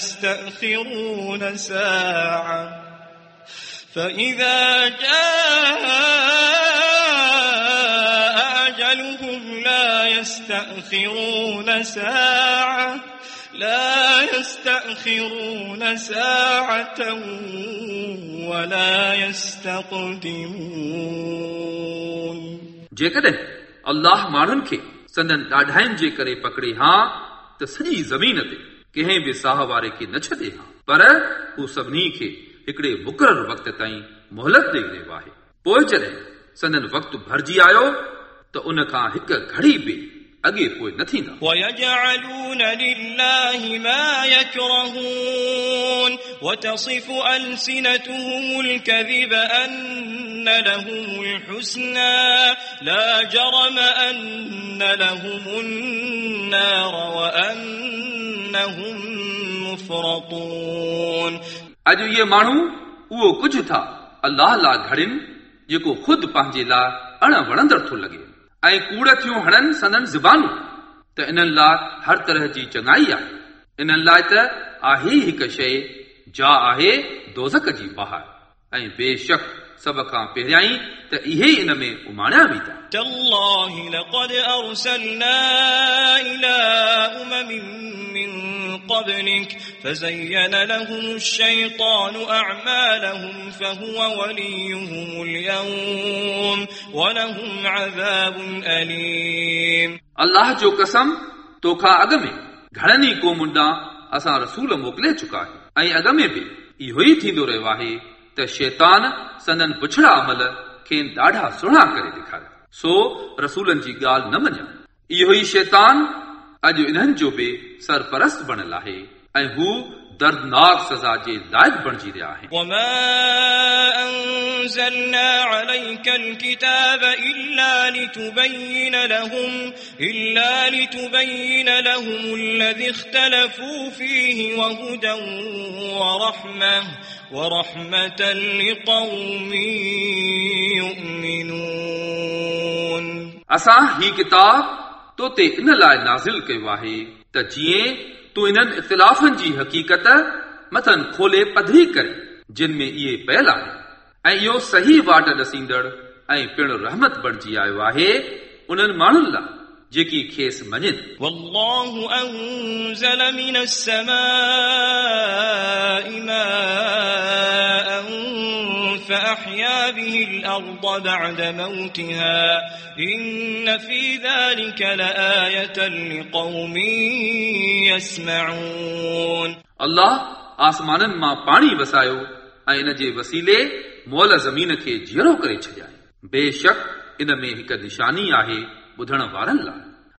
يستأخرون ساعة فإذا جاء أجلهم لا يستأخرون ساعة لا يستأخرون ساعة ولا يستقدمون जेकॾहिं अल्लाह माण्हुनि खे संदन ॾाढाइनि जे करे पकड़े हा त सॼी ज़मीन ते कंहिं बि साह वारे खे न छॾे हा पर हू सभिनी खे हिकिड़े मुक़ररु वक़्त ताईं मोहलत ॾेई रहियो आहे पोइ जॾहिं संदन वक़्तु भरिजी आयो त उन खां हिकु घड़ी बि अॻे पोइ न थींदा ويجعلون لله ما يكرهون وتصف ألسنتهم الكذب أن لهم الحسنى لا جرم أن لهم النار وأنهم مفرطون अॼु इहे माण्हू उहो कुझु था। अलाह लाइ घड़िन जेको ख़ुदि पंहिंजे लाइ अण वणंदड़ थो लॻे। ऐं कूड़ थियूं हणनि सदन ज़बानूं। त इन्हनि लाइ हर तरह जी चङाई आहे। इन्हनि लाइ त आहे हिकु शइ, जा आहे दोज़क जी बहार ऐं बेशक सभ खां पहिरियां ई त इहे इन में उमाणिया बि था تالله لقد أرسلنا إلى أمم من قبلك فزين لهم الشيطان أعمالهم فهو وليهم اليوم ولهم عذاب أليم अलाह जो कसम तोखां अॻ में घणनि ई क़ौमुनि ॾांहुं असां रसूल मोकिले चुका आहियूं ऐं अॻ में बि इहो ई थींदो रहियो आहे त शैतान संदन पुछड़ा अमल खेनि ॾाढा सुहिणा करे ॾेखारिया सो रसूलनि जी ॻाल्हि न मञियो इहो ई शैतान अॼु इन्हनि जो बि सरपरस्त बणियल आहे ऐं हू दर्दनाक सज़ा जे लाइक़ बणिजी रहिया आहिनि وما أنزلنا عليك الكتاب إلا لتبين لهم إلا لتبين لهم الذي اختلفوا فيه وهدى ورحمة ورحمة لقوم يؤمنون असां ही किताब तो ते इन लाइ नाज़िल कयो आहे त जीअं तूं इन्हनि इख़्तिलाफ़नि जी हक़ीक़त मथन खोले पधरी करे जिन में इहे पयल आहे ऐं इहो सही वाट ॾसींदड़ ऐं पिणु रहमत बणिजी आयो आहे उन्हनि माण्हुनि लाइ जेकी खेसि मञनि الأرض بعد موتها إن في ذلك لآية لقوم يسمعون अल्लाह आसमाननि मां पाणी वसायो ऐं इन जे वसीले मोल ज़मीन खे जीअरो करे छॾिया बेशक इन में हिकु निशानी आहे ॿुधण वारनि लाइ